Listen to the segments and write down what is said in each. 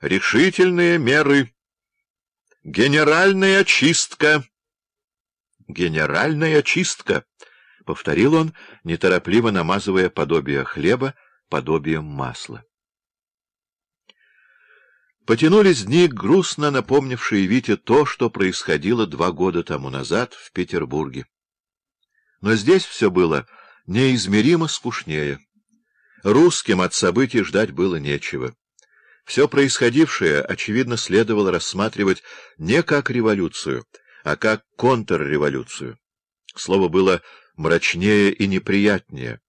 решительные меры. Генеральная чистка. Генеральная чистка, — повторил он, неторопливо намазывая подобие хлеба подобием масла. Потянулись дни, грустно напомнившие Вите то, что происходило два года тому назад в Петербурге. Но здесь все было неизмеримо скучнее. Русским от событий ждать было нечего. Все происходившее, очевидно, следовало рассматривать не как революцию, а как контрреволюцию. Слово было мрачнее и неприятнее,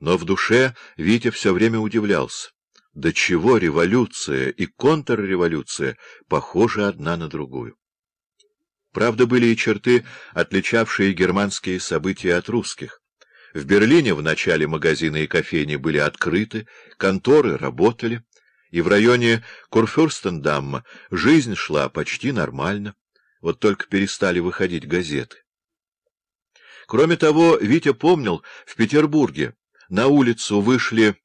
но в душе Витя все время удивлялся. До чего революция и контрреволюция похожи одна на другую? Правда, были и черты, отличавшие германские события от русских. В Берлине в начале магазины и кофейни были открыты, конторы работали, и в районе Курфюрстендамма жизнь шла почти нормально, вот только перестали выходить газеты. Кроме того, Витя помнил, в Петербурге на улицу вышли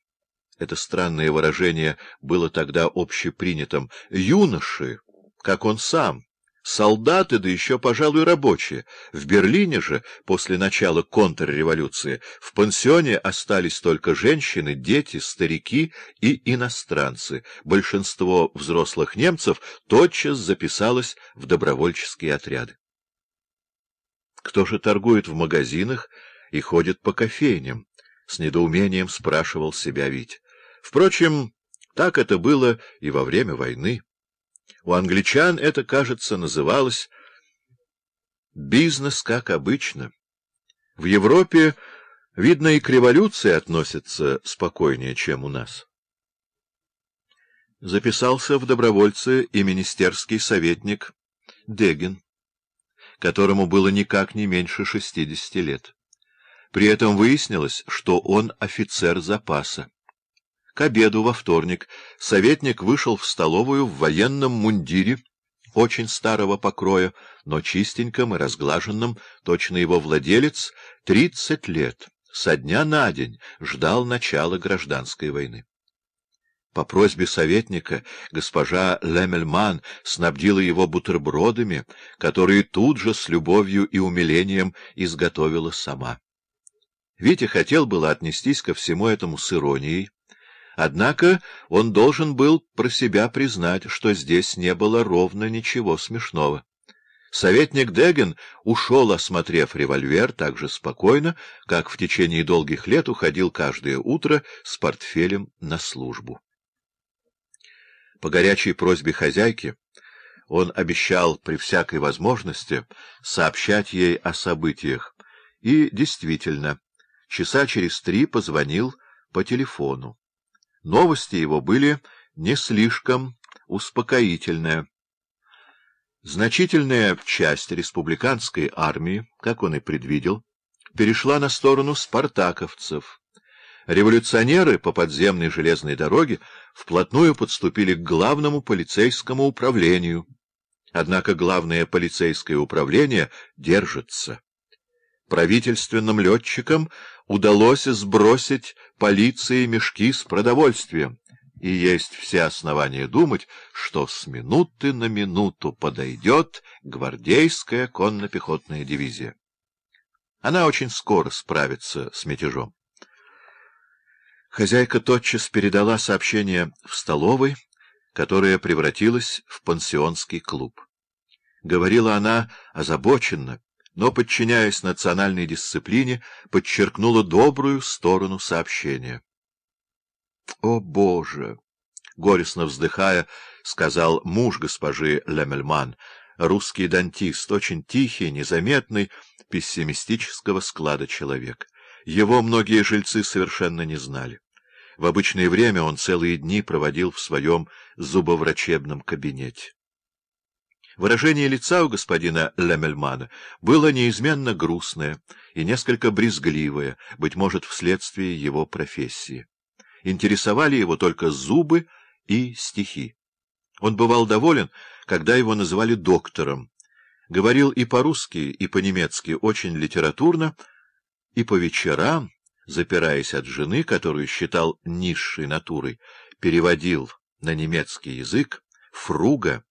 это странное выражение было тогда общепринятым, юноши, как он сам, солдаты, да еще, пожалуй, рабочие. В Берлине же, после начала контрреволюции, в пансионе остались только женщины, дети, старики и иностранцы. Большинство взрослых немцев тотчас записалось в добровольческие отряды. Кто же торгует в магазинах и ходит по кофейням? — с недоумением спрашивал себя Вить. Впрочем, так это было и во время войны. У англичан это, кажется, называлось «бизнес как обычно». В Европе, видно, и к революции относятся спокойнее, чем у нас. Записался в добровольцы и министерский советник Дегин, которому было никак не меньше шестидесяти лет. При этом выяснилось, что он офицер запаса. К обеду во вторник советник вышел в столовую в военном мундире, очень старого покроя, но чистеньком и разглаженном, точно его владелец, тридцать лет, со дня на день, ждал начала гражданской войны. По просьбе советника госпожа Лемельман снабдила его бутербродами, которые тут же с любовью и умилением изготовила сама. Витя хотел было отнестись ко всему этому с иронией, Однако он должен был про себя признать, что здесь не было ровно ничего смешного. Советник Дегин ушел, осмотрев револьвер, так же спокойно, как в течение долгих лет уходил каждое утро с портфелем на службу. По горячей просьбе хозяйки он обещал при всякой возможности сообщать ей о событиях, и действительно, часа через три позвонил по телефону. Новости его были не слишком успокоительные. Значительная часть республиканской армии, как он и предвидел, перешла на сторону спартаковцев. Революционеры по подземной железной дороге вплотную подступили к главному полицейскому управлению. Однако главное полицейское управление держится. Правительственным летчикам удалось сбросить полиции мешки с продовольствием, и есть все основания думать, что с минуты на минуту подойдет гвардейская конно-пехотная дивизия. Она очень скоро справится с мятежом. Хозяйка тотчас передала сообщение в столовой, которая превратилась в пансионский клуб. Говорила она озабоченно, но, подчиняясь национальной дисциплине, подчеркнула добрую сторону сообщения. — О, Боже! — горестно вздыхая, сказал муж госпожи Лемельман, русский дантист, очень тихий, незаметный, пессимистического склада человек. Его многие жильцы совершенно не знали. В обычное время он целые дни проводил в своем зубоврачебном кабинете. Выражение лица у господина Лемельмана было неизменно грустное и несколько брезгливое, быть может, вследствие его профессии. Интересовали его только зубы и стихи. Он бывал доволен, когда его называли доктором. Говорил и по-русски, и по-немецки очень литературно, и по вечерам, запираясь от жены, которую считал низшей натурой, переводил на немецкий язык Фруга